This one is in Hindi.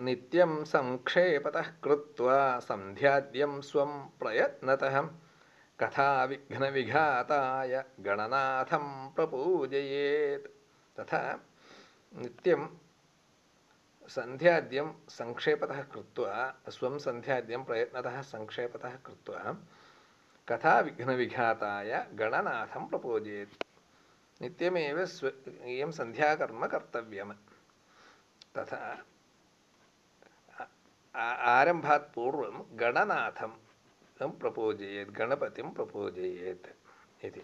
नित्यं संक्षेपतः कृत्वा सन्ध्याद्यं स्वं प्रयत्नतः कथाविघ्नविघाताय गणनाथं प्रपूजयेत्। तथा नित्यं सन्ध्याद्यं संक्षेपतः कृत्वा, स्वं सन्ध्याद्यं प्रयत्नतः संक्षेपतः कृत्वा कथाविघ्नविघाताय गणनाथं प्रपूजयेत्। नित्यमेव स्व इयं सन्ध्याकर्म कर्तव्यम्। तथा आरम्भात् पूर्वं गणनाथं प्रपूजयेत् गणपतिं प्रपूजयेत् इति